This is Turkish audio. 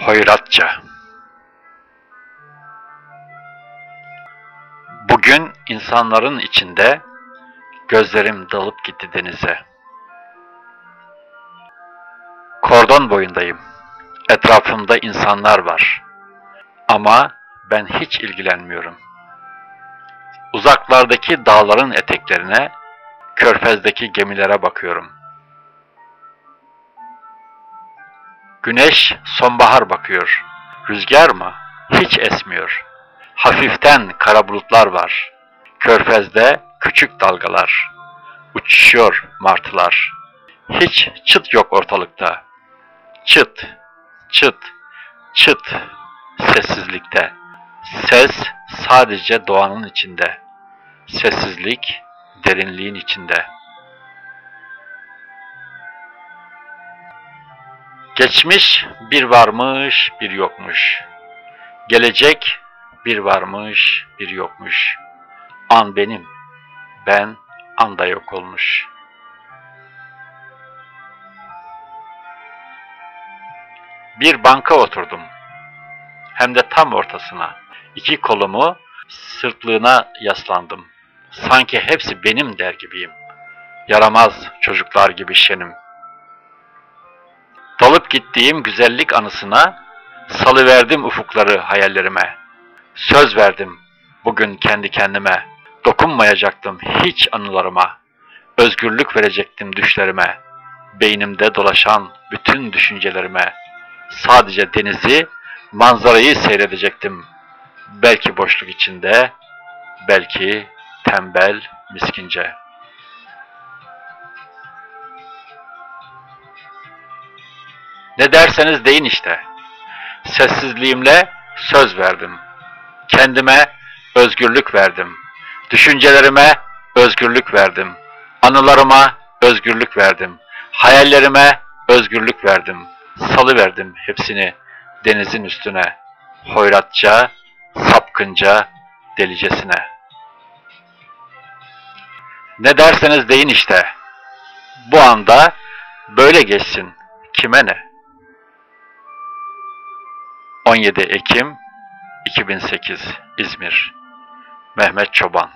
Hoyratça Bugün insanların içinde gözlerim dalıp gitti denize. Kordon boyundayım. Etrafımda insanlar var. Ama ben hiç ilgilenmiyorum. Uzaklardaki dağların eteklerine, körfezdeki gemilere bakıyorum. Güneş sonbahar bakıyor. Rüzgar mı? Hiç esmiyor. Hafiften kara bulutlar var. Körfezde küçük dalgalar. Uçuşuyor martılar. Hiç çıt yok ortalıkta. Çıt, çıt, çıt sessizlikte. Ses sadece doğanın içinde. Sessizlik derinliğin içinde. Geçmiş bir varmış, bir yokmuş. Gelecek bir varmış, bir yokmuş. An benim, ben anda yok olmuş. Bir banka oturdum. Hem de tam ortasına. İki kolumu sırtlığına yaslandım. Sanki hepsi benim der gibiyim. Yaramaz çocuklar gibi şenim. Gittiğim güzellik anısına salıverdim ufukları hayallerime. Söz verdim bugün kendi kendime. Dokunmayacaktım hiç anılarıma. Özgürlük verecektim düşlerime. Beynimde dolaşan bütün düşüncelerime. Sadece denizi, manzarayı seyredecektim. Belki boşluk içinde, belki tembel, miskince. Ne derseniz deyin işte. Sessizliğimle söz verdim. Kendime özgürlük verdim. Düşüncelerime özgürlük verdim. Anılarıma özgürlük verdim. Hayallerime özgürlük verdim. Salı verdim hepsini denizin üstüne. Hoyratça, sapkınca, delicesine. Ne derseniz deyin işte. Bu anda böyle geçsin. Kime ne? 17 Ekim 2008 İzmir. Mehmet Çoban